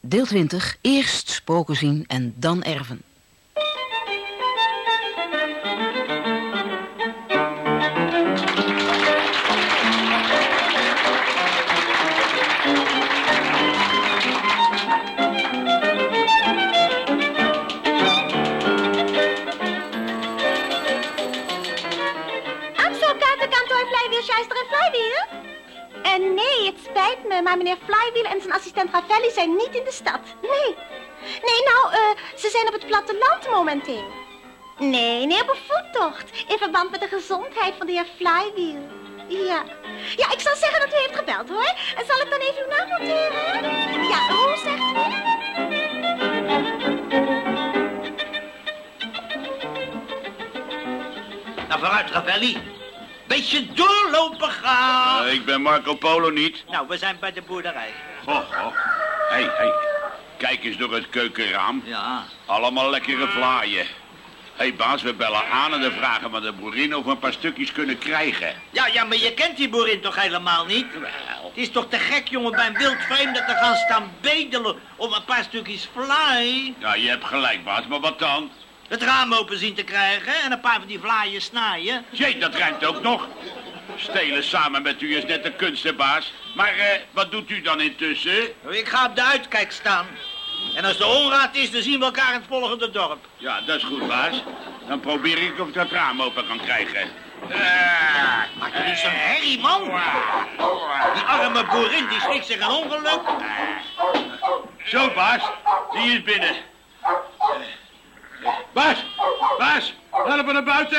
Deel 20. Eerst spoken zien en dan erven. Maar meneer Flywheel en zijn assistent Ravelli zijn niet in de stad. Nee. Nee, nou, eh, ze zijn op het platteland momenteel. Nee, nee, op een voettocht. In verband met de gezondheid van de heer Flywheel. Ja. Ja, ik zal zeggen dat u heeft gebeld, hoor. En zal ik dan even uw naam noteren? Ja, hoe zegt u? Nou, vooruit, Ravelli. Beetje doorlopen gaan. Eh, ik ben Marco Polo niet. Nou, we zijn bij de boerderij. Goh, goh. Hé, hey, hey. Kijk eens door het keukenraam. Ja. Allemaal lekkere vlaaien. Hé hey baas, we bellen aan en dan vragen we de boerin of we een paar stukjes kunnen krijgen. Ja, ja, maar je kent die boerin toch helemaal niet? Het is toch te gek, jongen, bij een wild vreemde te gaan staan bedelen om een paar stukjes vlaai. Ja, je hebt gelijk baas, maar wat dan? Het raam open zien te krijgen en een paar van die vlaaien snijden. Jee, dat ruimt ook nog. Stelen samen met u is net een kunstenbaas. Maar eh, wat doet u dan intussen? Ik ga op de uitkijk staan. En als de onraad is, dan zien we elkaar in het volgende dorp. Ja, dat is goed, baas. Dan probeer ik of ik dat raam open kan krijgen. Maak je niet zo'n herrie, man. Die arme boerin, die schrikt zich een ongeluk. Zo, baas. Die is binnen. Baas, baas, help me naar buiten.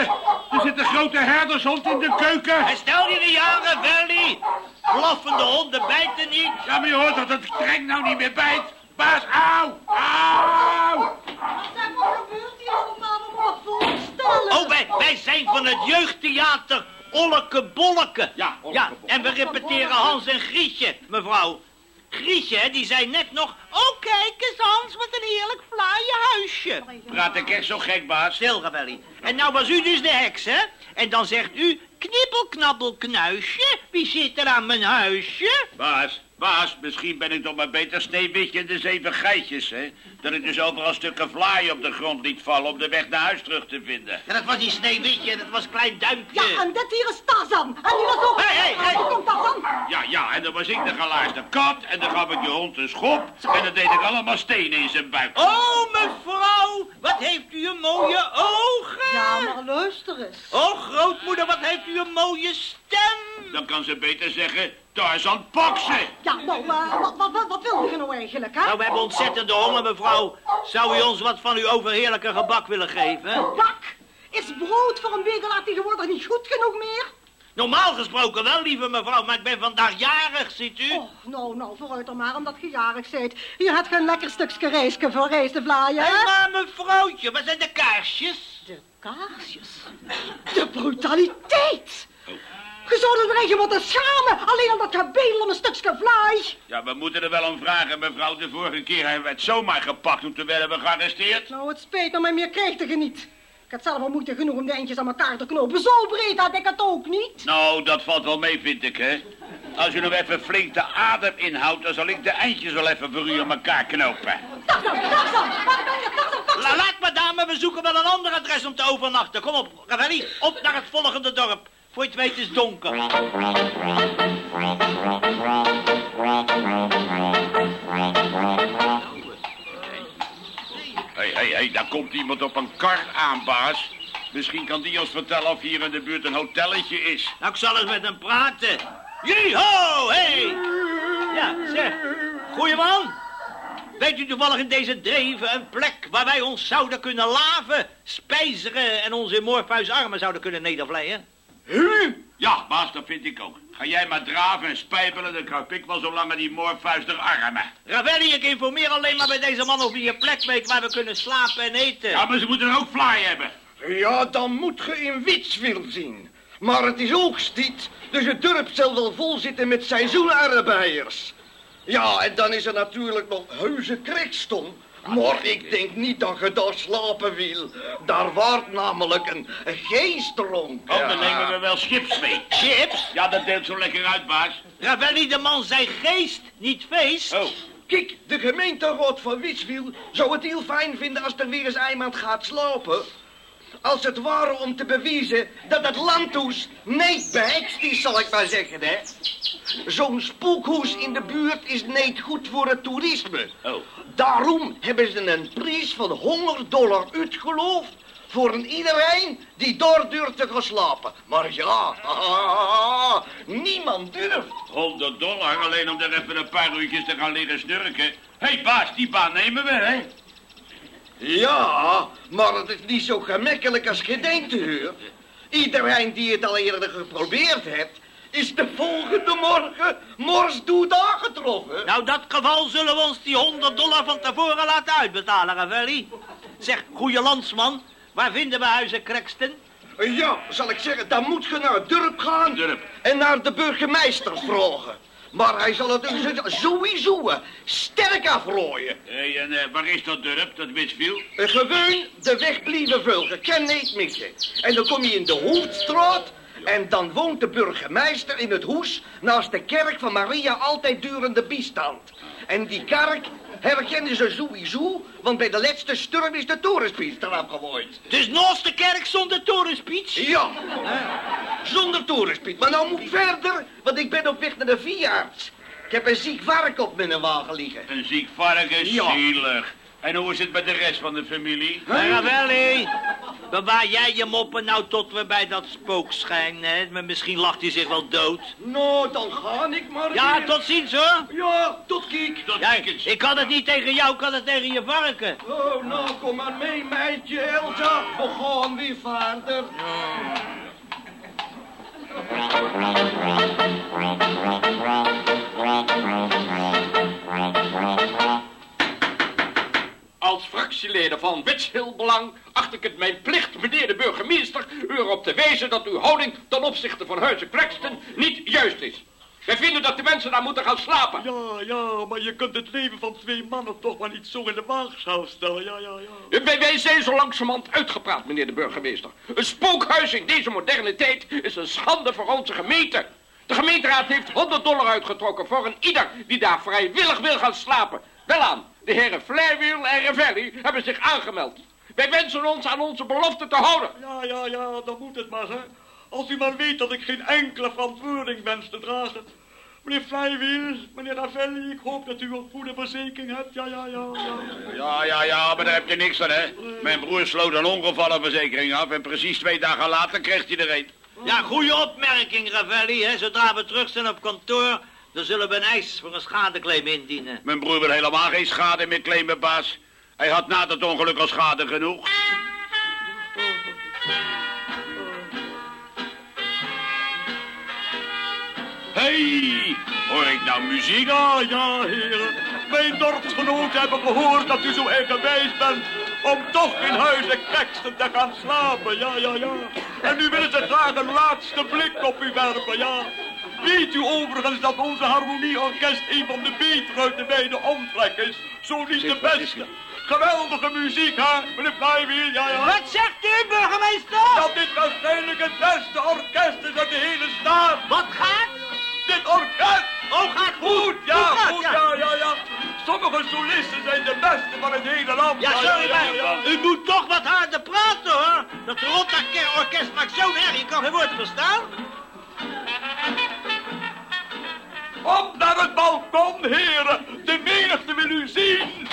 Er zit een grote herdershond in de keuken. En stel je de jaren, Welly. Blaffende honden bijten niet. Ja, maar je hoort dat het kreng nou niet meer bijt. Baas, auw, auw. Wat gebeurt hier allemaal? Wat voorstellen? Oh, wij, wij zijn van het jeugdtheater Olleke Bolleke. Ja, Olleke ja, en we repeteren Hans en Grietje, mevrouw. Grietje, die zei net nog... Oh, kijk eens, Hans, wat een heerlijk flaaie huisje. Praat ik echt zo gek, baas? Stil. En nou was u dus de heks, hè? En dan zegt u... Knippel, knabbel, knuisje. Wie zit er aan mijn huisje? Baas, baas, misschien ben ik toch maar beter Sneeuwwitje en de zeven geitjes, hè? Dat ik dus overal stukken vlaai op de grond liet vallen om de weg naar huis terug te vinden. Ja, dat was die Sneeuwwitje en dat was Klein Duimpje. Ja, en dit hier is Tarzan. En die was ook... Hey, hey, hey. Hier komt Tarzan. Ja, ja, en dan was ik de geluisterde kat en dan gaf ik je hond een schop en dan deed ik allemaal stenen in zijn buik. Oh, mevrouw, wat heeft u een mooie ogen. Ja, maar luister eens. Oh, grootmoeder, wat heeft u een mooie stem. Dan kan ze beter zeggen, Tarzan pak ze. Ja, nou, wat, wat, wat, wil je nou eigenlijk, hè? Nou, we hebben ontzettende honger, mevrouw. Zou u ons wat van uw overheerlijke gebak willen geven? Bak! Is brood voor een bedelaar tegenwoordig niet goed genoeg meer? Normaal gesproken wel, lieve mevrouw, maar ik ben vandaag jarig, ziet u. Oh, nou, nou, vooruit dan maar, omdat je jarig bent. Je hebt geen lekker stukje reisje voor reis te vlaaien, Hé, hè? maar mevrouwtje, waar zijn de kaarsjes? De kaarsjes. De brutaliteit. Je zou er eigen moeten schamen, alleen omdat je bedel om een stukje vlees. Ja, we moeten er wel om vragen, mevrouw. De vorige keer hebben we het zomaar gepakt toen werden we gearresteerd. Nou, het spijt me, maar meer krijg je niet. Ik had zelf al moeite genoeg om de eindjes aan elkaar te knopen. Zo breed had ik het ook niet. Nou, dat valt wel mee, vind ik, hè. Als u nog even flink de adem inhoudt, dan zal ik de eindjes wel even voor u aan elkaar knopen. Dag dan, dag dan. Ben je? Dag dan, La, laat we zoeken wel een ander adres om te overnachten. Kom op, Ravelli, op naar het volgende dorp. Voor je het weet is het donker. Hé, hé, hé, daar komt iemand op een kar aan, baas. Misschien kan die ons vertellen of hier in de buurt een hotelletje is. Nou, ik zal eens met hem praten. Jiho, hey! Ja, zeg. Goeie man. Weet u toevallig in deze dreven een plek waar wij ons zouden kunnen laven, spijzeren en ons in Morpheus armen zouden kunnen nedervleien? Ja, baas, dat vind ik ook. Ga jij maar draven en spijbelen, dan kruip ik wel zo lang aan die moorvuistig armen. Ravelli, ik informeer alleen maar bij deze man of hij een plek weet waar we kunnen slapen en eten. Ja, maar ze moeten ook fly hebben. Ja, dan moet je in Witswil zien. Maar het is oogsttijd, dus het dorp zal wel vol zitten met seizoenarbeiders. Ja, en dan is er natuurlijk nog heuse krekstom. Maar ik denk niet dat je daar slapen wil. Daar wordt namelijk een geestdronk. Oh, dan nemen we wel chips mee. Chips? Ja, dat deelt zo lekker uit, baas. Ravelli, de man zei geest, niet feest. Oh, Kijk, de gemeenteraad van Witswiel zou het heel fijn vinden als er weer eens iemand gaat slapen. Als het ware om te bewijzen dat het landhoes niet behekst is, zal ik maar zeggen, hè. Zo'n spookhoes in de buurt is niet goed voor het toerisme. Oh. Daarom hebben ze een prijs van 100 dollar uitgeloofd voor een iedereen die door durft te gaan slapen. Maar ja, niemand durft. 100 dollar alleen om er even een paar uurtjes te gaan liggen snurken. Hé hey, baas, die baan nemen we, hè? Ja, maar het is niet zo gemakkelijk als je denkt, hoor. Iedereen die het al eerder geprobeerd heeft, is de volgende morgen morsdood aangetroffen. Nou, in dat geval zullen we ons die 100 dollar van tevoren laten uitbetalen, Ravelli. Zeg, goeie landsman, waar vinden we huizen Crackston? Ja, zal ik zeggen, dan moet je naar het dorp gaan Dorp. en naar de burgemeester vragen. Maar hij zal het dus sowieso sterk afrooien. Hé, hey, en eh, waar is dat dorp, dat Witsviel? Eh, Gewoon de weg blijven volgen, ken niet missen. En dan kom je in de Hoofdstraat en dan woont de burgemeester in het hoes naast de kerk van Maria altijd durende bijstand. En die kerk herkennen ze sowieso, want bij de laatste sturm is de torenspies eraf gegooid. Dus naast de kerk zonder torenspeech? Ja, zonder torenspiet. Maar nou moet ik verder, want ik ben op weg naar de veearts. Ik heb een ziek vark op mijn wagen liggen. Een ziek varken, Ja. zielig. En hoe is het met de rest van de familie? Huh? Ravelli, bewaar jij je moppen nou tot we bij dat spook schijnen, hè? Maar misschien lacht hij zich wel dood. Nou, dan ga ik maar Ja, weer. tot ziens, hoor. Ja, tot kiek. Tot Ja, ziekens. ik kan het niet tegen jou, ik kan het tegen je varken. Oh, nou, kom maar mee, meidje Elsa. We gaan weer verder. Als fractieleden van Witshilbelang acht ik het mijn plicht, meneer de burgemeester, u erop te wijzen dat uw houding ten opzichte van Huizen Crackston niet juist is. Wij vinden dat de mensen daar moeten gaan slapen. Ja, ja, maar je kunt het leven van twee mannen toch maar niet zo in de waagschaal stellen. Ja, ja, ja. Wij, wij zijn zo langzamerhand uitgepraat, meneer de burgemeester. Een spookhuis in deze moderne tijd is een schande voor onze gemeente. De gemeenteraad heeft 100 dollar uitgetrokken voor een ieder die daar vrijwillig wil gaan slapen. Welaan, de heren Flywheel en Ravelli hebben zich aangemeld. Wij wensen ons aan onze belofte te houden. Ja, ja, ja, dan moet het maar, hè. Als u maar weet dat ik geen enkele verantwoording wens te dragen. Meneer Flywheel, meneer Ravelli, ik hoop dat u een goede verzekering hebt. Ja, ja, ja, ja. Ja, ja, ja, maar daar heb je niks aan, hè? Mijn broer sloot een ongevallenverzekering af en precies twee dagen later kreeg hij er een. Ja, goede opmerking, Ravelli, hè. Zodra we terug zijn op kantoor, dan zullen we een eis voor een schadeclaim indienen. Mijn broer wil helemaal geen schade meer claimen, baas. Hij had na dat ongeluk al schade genoeg. hey, hoor ik nou muziek? Ja, ja, heren. Mijn dorpsgenoten hebben gehoord dat u zo eigenwijs bent om toch in huizen Crackston te gaan slapen. Ja, ja, ja. En nu willen ze graag een laatste blik op u werpen, ja. Weet u overigens dat onze harmonieorkest een van de betere uit de beide omtrek is? Zo niet de beste. Geweldige muziek, hè, meneer Flywheel, ja, ja. Wat zegt u, burgemeester? Dat dit waarschijnlijk het beste orkest is uit de hele staat. Wat gaat? Dit orkest! Oh, gaat Goed, ja, Goed gaat, goed, ja. ja, ja, ja. Sommige solisten zijn de beste van het hele land. Ja, sorry, ja, maar ja. u moet toch wat harder praten, hoor. Dat Rotta-orkest maakt zo'n herrie, ik kan geen woord verstaan. Op naar het balkon, heren. De menigte wil u zien.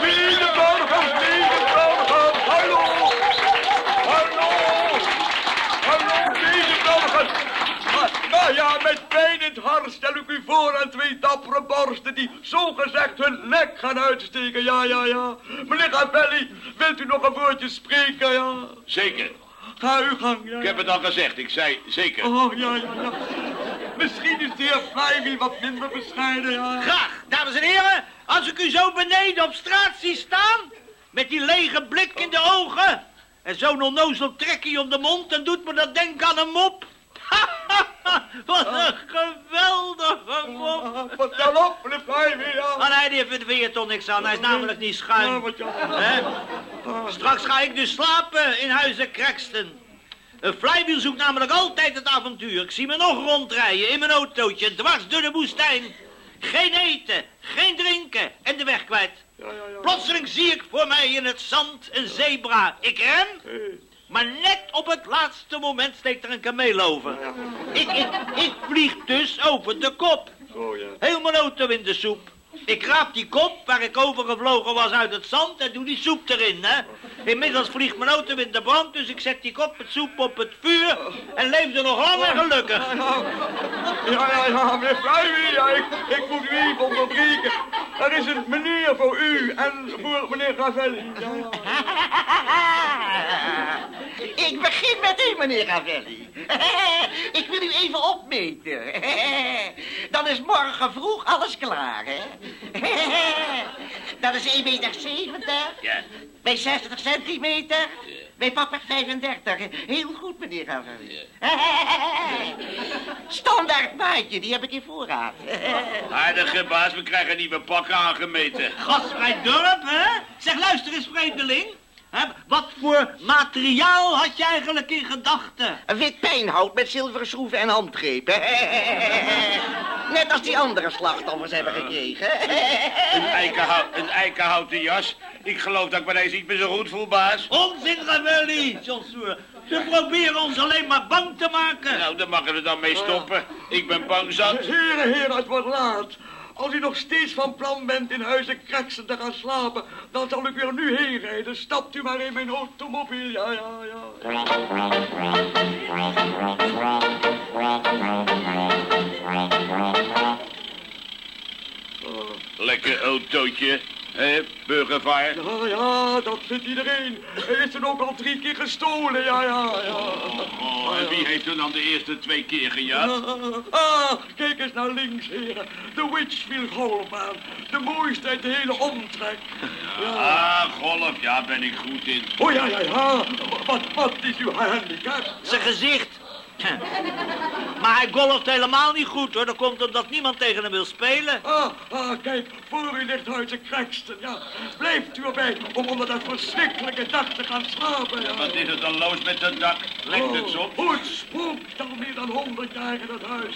Medeburgers, medeburgers, hallo. Hallo. Hallo, medeburgers. Ah, Nou ja, met pijn in het hart stel ik u voor aan twee dappere borsten die zogezegd hun nek gaan uitsteken. Ja, ja, ja. Meneer Ravelli, wilt u nog een woordje spreken, ja? Zeker. Ja. Ik heb het al gezegd, ik zei zeker. Oh, ja, ja, ja. Misschien is de heer Flywheel wat minder bescheiden, ja. Graag, dames en heren, als ik u zo beneden op straat zie staan, met die lege blik in de ogen en zo'n onnozel trekje om de mond, dan doet me dat denken aan een mop. Wat een geweldige mop. Ah, Vertel op, meneer Flywheel, nee, die vindt er toch niks aan, hij is namelijk niet Ja, schuin. wat ja. Hè? Straks ga ik dus slapen in huizen Crackston. Een flywheel zoekt namelijk altijd het avontuur. Ik zie me nog rondrijden in mijn autootje, dwars door de woestijn. Geen eten, geen drinken en de weg kwijt. Plotseling zie ik voor mij in het zand een zebra. Ik rem, maar net op het laatste moment steekt er een kameel over. Ik, ik, ik vlieg dus over de kop. Heel mijn auto in de soep. Ik raap die kop waar ik overgevlogen was uit het zand en doe die soep erin, hè. Inmiddels vliegt mijn auto in de brand, dus ik zet die kop met soep op het vuur en leef er nog lang en gelukkig. Ja, ja, ja, meneer ja, ik, ik moet u even onderbreken. Er is een meneer voor u en voor meneer Ravelli. Ja, ja. Ik begin met u, meneer Ravelli. Ik wil u even opmeten. Dan is morgen vroeg alles klaar, hè? Dat is 1,70 meter. Ja. Bij 60 centimeter. Bij papa 35. Heel goed, meneer Ravelli. Standaard maatje, die heb ik in voorraad. Aardige baas, we krijgen nieuwe pakken aangemeten. Gastvrij dorp, hè? Zeg, luister eens, vreemdeling. Hè, wat voor materiaal had je eigenlijk in gedachten? Een wit pijnhout met zilveren schroeven en handgrepen. Net als die andere slachtoffers hebben gekregen. Een, eikenhout, een eikenhouten jas. Ik geloof dat ik me deze niet meer zo goed voel, baas. Onzin, Ravelli, Soer. Ze proberen ons alleen maar bang te maken. Nou, daar mag we dan mee stoppen. Ik ben bang zat. Heren, heren, het wordt laat. Als u nog steeds van plan bent in huizen kraksen te gaan slapen, dan zal ik weer nu heen rijden. Stapt u maar in mijn automobiel, ja, ja, ja. Lekker autootje. Hé, burgervaar. Ja, ja, dat vindt iedereen. Er is er ook al drie keer gestolen, ja, ja, ja. Oh, en wie heeft er dan de eerste twee keer gejat? Ah, kijk eens naar links, heren. De Witchfield Golfbaan. De mooiste uit de hele omtrek. Ah, golf, ja, ben ik goed in. Oh ja, ja, ja. Wat, wat is uw handicap? Zijn gezicht. Maar hij golft helemaal niet goed, hoor. Dat komt omdat niemand tegen hem wil spelen. Ah, ah, kijk, voor u ligt huizen Kreksten, ja. Blijft u erbij om onder dat verschrikkelijke dak te gaan slapen, ja. Wat is er dan los met dat dak? Lekt het zo? Oh, het spookt al meer dan honderd jaar in het huis.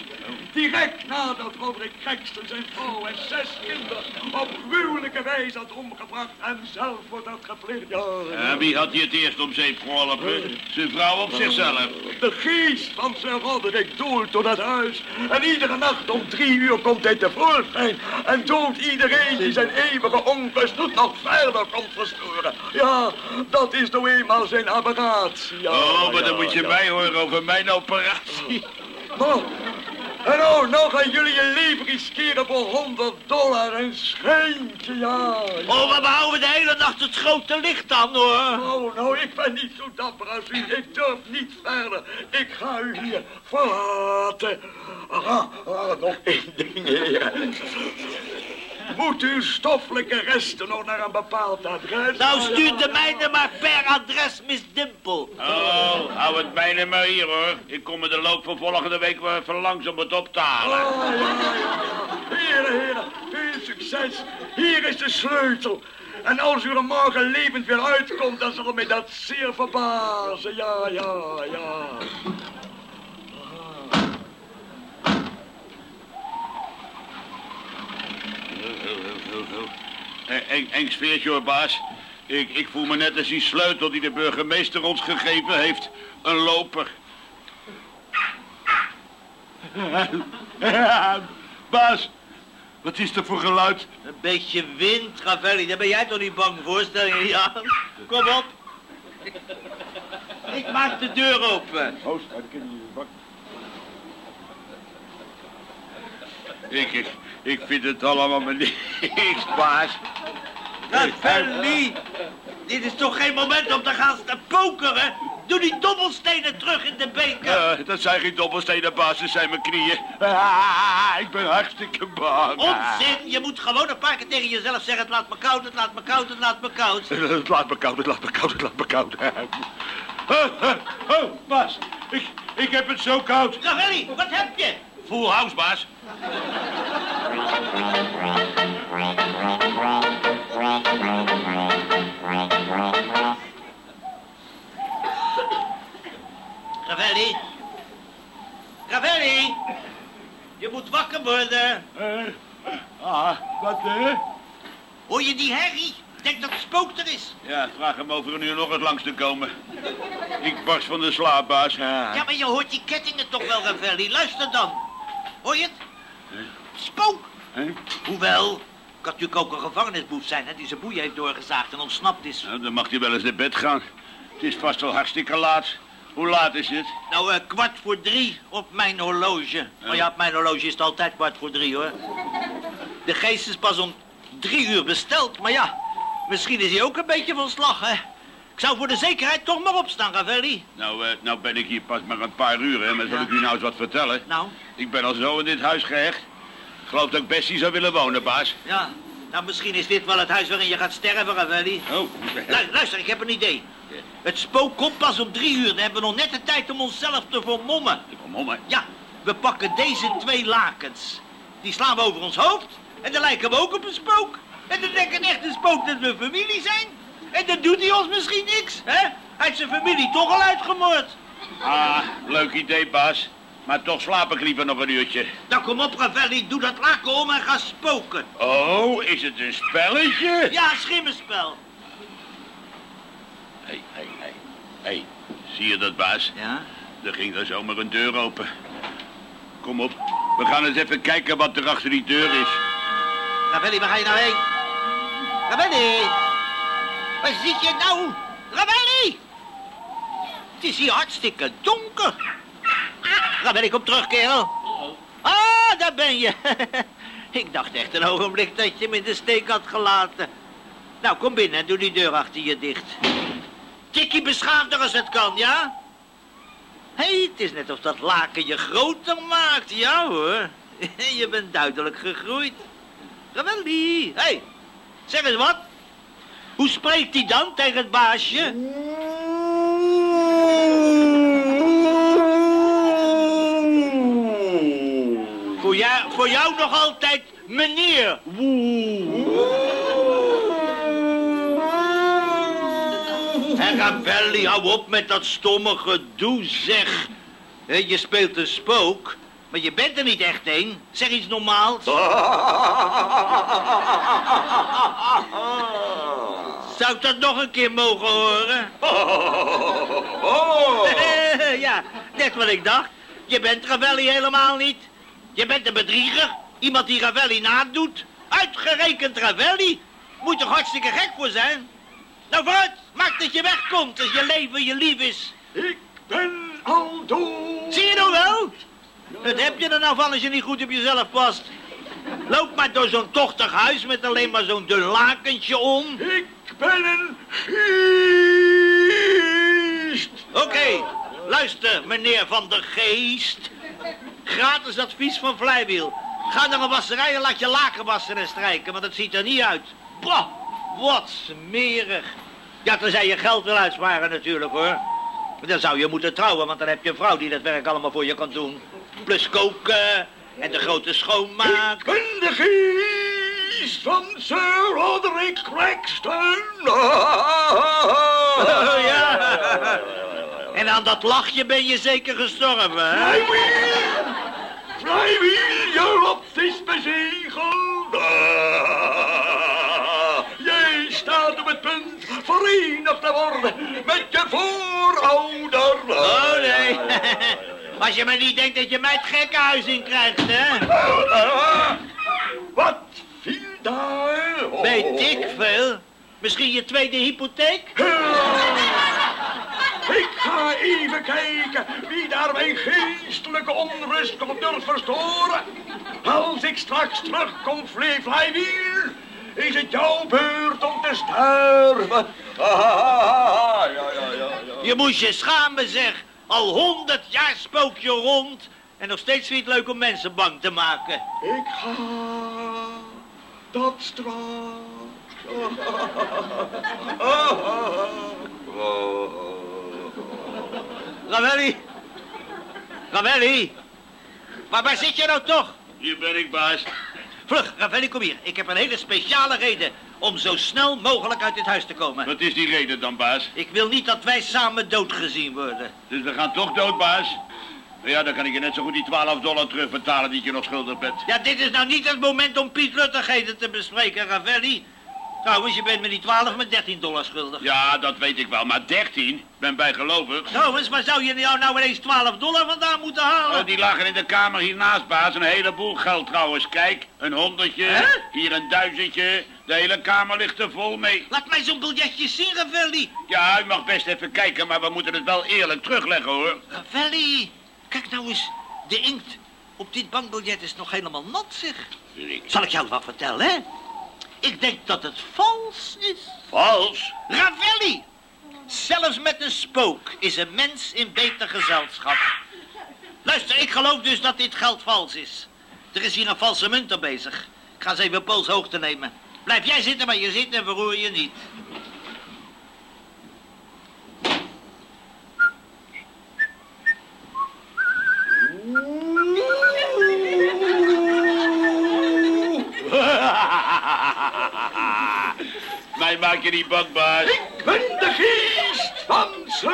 Direct nadat Roderick Kreksten zijn vrouw en zes kinderen op gruwelijke wijze had omgebracht en zelf wordt dat gepleegd, ja. En wie had hij het eerst om zeep geholpen? Zijn vrouw op zichzelf. De geest van Sir Roderick doelt door dat huis. En iedere nacht om drie uur komt hij tevoorschijn. En doodt iedereen die zijn eeuwige onrust nog verder komt verstoren. Ja, dat is nou eenmaal zijn aberratie. Ja, Oh, maar dan moet je ja. mij horen over mijn operatie. Oh. En nou, nou gaan jullie je leven riskeren voor 100 dollar en schijntje, ja. ja. Oh, we behouden de hele nacht het grote licht aan, hoor. Oh, nou, ik ben niet zo dapper als u. Ik durf niet verder. Ik ga u hier verlaten. Ah, ah, nog één ding, heer. Moet uw stoffelijke resten nog naar een bepaald adres? Nou, stuur de mijne maar per adres, Miss Dimple. Oh, hou het mijne maar hier hoor. Ik kom in de loop van volgende week wel even langs om het op te halen. Oh, ja, ja, ja. Heren, heren, veel succes. Hier is de sleutel. En als u er morgen levend weer uitkomt, dan zal mij dat zeer verbazen. Ja, ja, ja. Eng, eng sfeertje hoor, baas. Ik, ik voel me net als die sleutel die de burgemeester ons gegeven heeft. Een loper. baas, wat is er voor geluid? Een beetje wind, Ravelli. Daar ben jij toch niet bang voor, stel je niet aan. Kom op. Ik maak de deur open. Oh, ik in die bak. Ik, ik, ik vind het allemaal maar niks, baas. Ravelli. Dit is toch geen moment om te gaan staan pokeren? Doe die dobbelstenen terug in de beker. Dat zijn geen dobbelstenen, baas, dat zijn mijn knieën. Ah, ik ben hartstikke bang. Onzin, je moet gewoon een paar keer tegen jezelf zeggen... het laat me koud, het laat me koud, het laat me koud. Het laat me koud, het laat me koud, het laat me koud. Oh, oh, oh, baas, ik, ik heb het zo koud. Ravelli, wat heb je? Full house, baas. Ravelli? Ravelli? Je moet wakker worden. Uh, ah, wat, hè? Hoor je die herrie? denk dat het spook er is. Ja, vraag hem over een uur nog eens langs te komen. Ik barst van de slaapbaas. Ja. ja, maar je hoort die kettingen toch wel, Ravelli. Luister dan. Hoor je het? Spook. Hè? Hoewel, kan natuurlijk ook een gevangenisboef zijn, hè, die zijn boeien heeft doorgezaagd en ontsnapt is. Nou, dan mag hij wel eens naar bed gaan. Het is vast wel hartstikke laat. Hoe laat is het? Nou, eh, kwart voor drie op mijn horloge. Maar ja, op mijn horloge is het altijd kwart voor drie, hoor. De geest is pas om drie uur besteld, maar ja, misschien is hij ook een beetje van slag, hè. Ik zou voor de zekerheid toch maar opstaan, Ravelli. Nou, eh, nou ben ik hier pas maar een paar uur, hè. Maar zal Ja. ik u nou eens wat vertellen? Nou, Ik ben al zo in dit huis gehecht. Ik geloof dat ik best hier zou willen wonen, baas. ja. Nou, misschien is dit wel het huis waarin je gaat sterven, Ravelli. Oh, Lu- luister, ik heb een idee. Het spook komt pas om drie uur. Dan hebben we nog net de tijd om onszelf te vermommen. om, hè. Ja, we pakken deze twee lakens. Die slaan we over ons hoofd. En dan lijken we ook op een spook. En dan denkt een echte spook dat we familie zijn. En dan doet hij ons misschien niks, hè? Hij heeft zijn familie toch al uitgemoord. Ah, leuk idee, baas. Maar toch slaap ik liever nog een uurtje. Nou, kom op, Ravelli. Doe dat laken om en ga spoken. Oh, is het een spelletje? Ja, schimmenspel. Hé, hé, hé. Hé, zie je dat, baas? Ja? Er ging daar zomaar een deur open. Kom op, we gaan eens even kijken wat er achter die deur is. Ravelli, waar ga je nou heen? Ravelli! Waar zit je nou? Ravelli! Het is hier hartstikke donker. Ravelli, kom terug, kerel. Ah, daar ben je. Ik dacht echt een ogenblik dat je me in de steek had gelaten. Nou, kom binnen en doe die deur achter je dicht. Tikkie beschaafder als het kan, ja? Hé, hey, het is net of dat laken je groter maakt. Ja hoor, je bent duidelijk gegroeid. Ravelli, hé, hey, zeg eens wat. Hoe spreekt hij dan tegen het baasje? Voor jou, voor jou nog altijd meneer. En Ravelli, hou op met dat stomme gedoe, zeg. Je speelt een spook, maar je bent er niet echt een. Zeg iets normaals. Zou ik dat nog een keer mogen horen? ja, net wat ik dacht. Je bent Ravelli helemaal niet. Je bent een bedrieger. Iemand die Ravelli nadoet. Uitgerekend Ravelli. Moet toch hartstikke gek voor zijn? Nou vooruit, maak dat je wegkomt als je leven je lief is. Ik ben al dood. Zie je nou wel? Wat heb je er nou van als je niet goed op jezelf past? Loop maar door zo'n tochtig huis met alleen maar zo'n dun lakentje om. Ik ben een geest. Oké, luister, meneer Van der Geest. Gratis advies van Vlijwiel. Ga naar een wasserij en laat je laken wassen en strijken, want het ziet er niet uit. Bah, wat smerig. Ja, tenzij je geld wil uitsparen natuurlijk, hoor. Dan zou je moeten trouwen, want dan heb je een vrouw die dat werk allemaal voor je kan doen. Plus koken en de grote schoonmaak. Ik ben de geest van Sir Roderick Crackston. Oh, ja. En aan dat lachje ben je zeker gestorven, hè? Flywheel! Flywheel, is bezegeld. Jij staat op het punt verenigd te worden met je voorouder. Oh, nee. Als je maar niet denkt dat je mij het gekkenhuis in krijgt, hè? Wat daar? op? Weet ik veel. Misschien je tweede hypotheek? Ik ga even kijken wie daar mijn geestelijke onrust nog durft verstoren. Als ik straks terugkom, Flee Flywheel, is het jouw beurt om te sterven. Ah, ja, ja, ja. Je moest je schamen, zeg. Al honderd jaar spook je rond. En nog steeds vind je het leuk om mensen bang te maken. Ik ga dat straks. Ravelli. Ravelli. Maar waar zit je nou toch? Hier ben ik, baas. Vlug, Ravelli, kom hier. Ik heb een hele speciale reden om zo snel mogelijk uit dit huis te komen. Wat is die reden dan, baas? Ik wil niet dat wij samen doodgezien worden. Dus we gaan toch dood, baas? Ja, dan kan ik je net zo goed die 12 dollar terugbetalen die je nog schuldig bent. Ja, dit is nou niet het moment om Piet Luttigheden te bespreken, Ravelli. Trouwens, je bent me die 12 met 13 dollar schuldig. Ja, dat weet ik wel, maar 13? Ben bijgelovig. Trouwens, waar zou je nou, nou ineens 12 dollar vandaan moeten halen? Oh, die lagen in de kamer hiernaast, baas. Een heleboel geld trouwens. Kijk, een honderdje, Hè? hier een duizendje. De hele kamer ligt er vol mee. Laat mij zo'n biljetje zien, Ravelli. Ja, u mag best even kijken, maar we moeten het wel eerlijk terugleggen, hoor. Ravelli, kijk nou eens. De inkt op dit bankbiljet is nog helemaal nat, zeg. Zal ik jou wat vertellen, hè? Ik denk dat het vals is. Vals? Ravelli! Zelfs met een spook is een mens in beter gezelschap. Luister, ik geloof dus dat dit geld vals is. Er is hier een valse munt bezig. Ik ga eens even polshoogte nemen. Blijf jij zitten waar je zit en verroer je niet. Mij maak je niet bang, baas. Ik ben de geest van Sir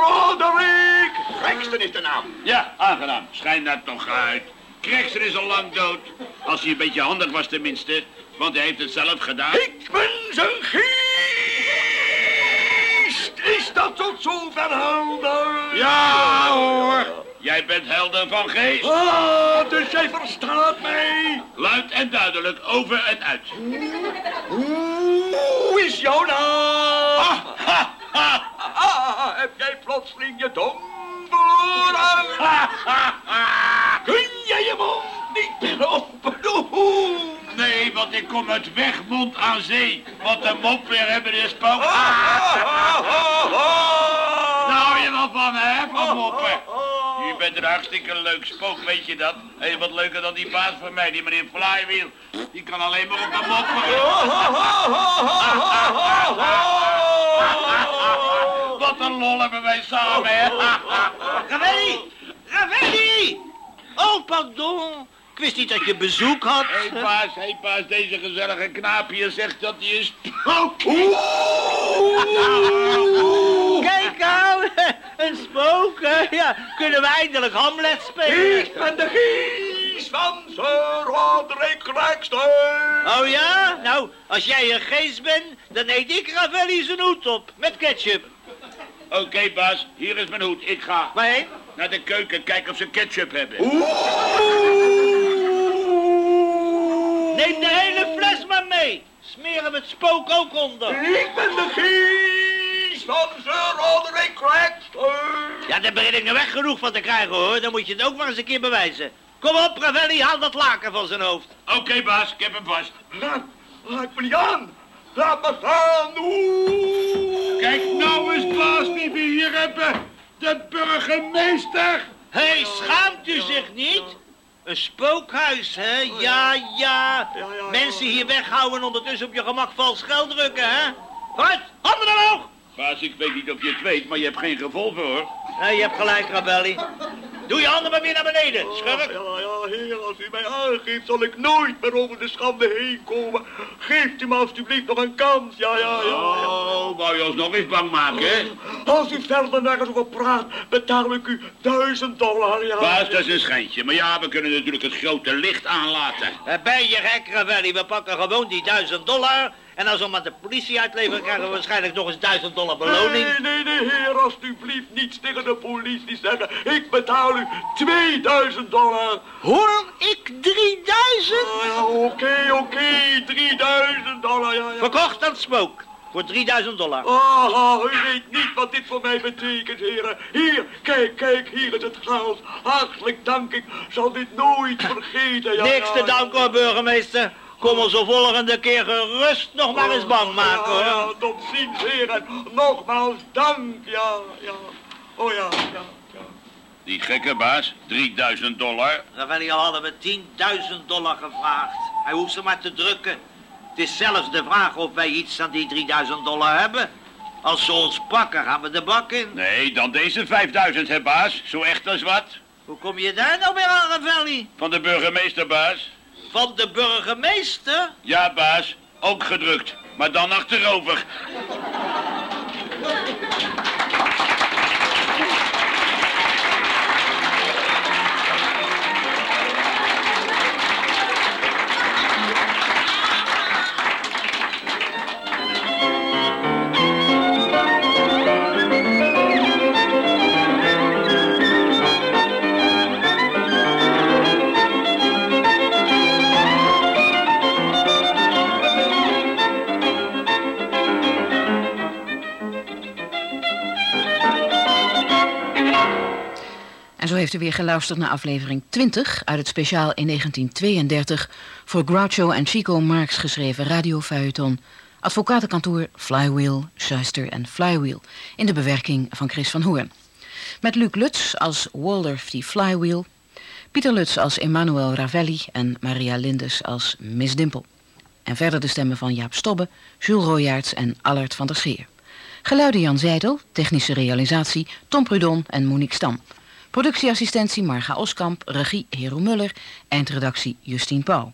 Roderick. Gregson is de naam. Ja, aangenaam. Schijn dat toch uit. Krekster is al lang dood. Als hij een beetje handig was tenminste. Want hij heeft het zelf gedaan. Ik ben zijn geest. Is dat tot zover helder? Ja hoor. Jij bent helder van geest. Ah, dus jij verstaat mij. Luid en duidelijk, over en uit. Hoe is jouw naam? Ha, ha. Ah, heb jij plotseling je dom verloren? Kun jij je mond niet meer open doen? Nee, want ik kom uit Wegmond aan zee. Wat een mop weer hebben is spook. Ah, ah, ah, ah. Je wel van, hè, van moppen. Een hartstikke leuk spook, weet je dat? Hé, wat leuker dan die baas van mij, die meneer Flywheel. Die kan alleen maar op de moppen. Wat een lol hebben wij samen, hè? Ravelli! Ravelli! Oh, pardon. Ik wist niet dat je bezoek had. Hé, hey, baas, hé, hey, baas, deze gezellige knaap hier zegt dat hij is spook. Kijk nou, een spook. hè? Ja, kunnen we eindelijk Hamlet spelen? Ik ben de geest van Sir Roderick. Oh ja? Nou, als jij een geest bent, dan eet ik Ravelli zijn hoed op. Met ketchup. Oké, baas, hier is mijn hoed. Ik ga Waarheen? naar de keuken kijken of ze ketchup hebben. Neem de hele fles maar mee. Smeren we het spook ook onder. Ik ben de geest van Sir Roderick. Ja, daar begin ik nu weg genoeg van te krijgen hoor. Dan moet je het ook maar eens een keer bewijzen. Kom op, Ravelli, haal dat laken van zijn hoofd. Oké, baas, ik heb hem vast. Laat, laat me niet aan. Laat me gaan. Oeh. Kijk nou eens, baas, wie we hier hebben. De burgemeester. Hé, hey, schaamt u zich niet? Een spookhuis, hè? Ja, ja. Mensen hier weghouden en ondertussen op je gemak vals geld drukken, hè? Vooruit, handen omhoog! Baas, ik weet niet of je het weet, maar je hebt geen revolver, hoor. Nee, je hebt gelijk, Ravelli. Doe je handen maar weer naar beneden, schurk. Ja, ja, heer, als u mij aangeeft, zal ik nooit meer over de schande heen komen. Geeft u me alstublieft nog een kans. Ja, ja, ja. ja. Oh, wou je ons nog eens bang maken, hè? Als u verder nergens over praat, betaal ik u duizend dollar. Ja, Baas, dat is een schijntje. Maar ja, we kunnen natuurlijk het grote licht aanlaten. Eh, Ben je gek, Ravelli? We pakken gewoon die duizend dollar. En als we hem aan de politie uitleveren, krijgen we waarschijnlijk nog eens duizend dollar beloning. Nee, nee, nee, heer, alstublieft niets tegen de politie zeggen. Ik betaal u 2000 dollar. Hoor ik 3000? Oh, ja, oké, oké, 3000 dollar, ja, ja. Verkocht aan spook. Voor 3000 dollar. Ah, u weet niet wat dit voor mij betekent, heren. Hier, kijk, kijk, hier is het geld. Hartelijk dank, ik zal dit nooit vergeten. Ja, Niks ja, te ja. danken hoor, burgemeester. Kom ons de volgende keer gerust nog maar eens bang maken Ja, hoor. ja, tot ziens, heren. Nogmaals dank, ja, ja. Oh ja, ja, ja. Die gekke baas, 3000 dollar. Ravelli, al hadden we 10.000 dollar gevraagd. Hij hoeft ze maar te drukken. Het is zelfs de vraag of wij iets aan die 3000 dollar hebben. Als ze ons pakken, gaan we de bak in. Nee, dan deze 5000, hè, baas? Zo echt als wat? Hoe kom je daar nou weer aan, Ravelli? Van de burgemeester, baas. Van de burgemeester? Ja, baas. Ook gedrukt. Maar dan achterover. Heeft weer geluisterd naar aflevering 20 uit het speciaal in 1932 voor Groucho en Chico Marx geschreven radiofeuilleton Advocatenkantoor Flywheel, Schuister en Flywheel in de bewerking van Chris van Hoorn. Met Luc Lutz als Waldorf die Flywheel, Pieter Lutz als Emmanuel Ravelli en Maria Lindes als Miss Dimpel. En verder de stemmen van Jaap Stobbe, Jules Royaerts en Allard van der Scheer. Geluiden Jan Zijdel, technische realisatie Tom Prudon en Monique Stam. Productieassistentie Marga Oskamp, regie Hero Muller, eindredactie Justine Pauw.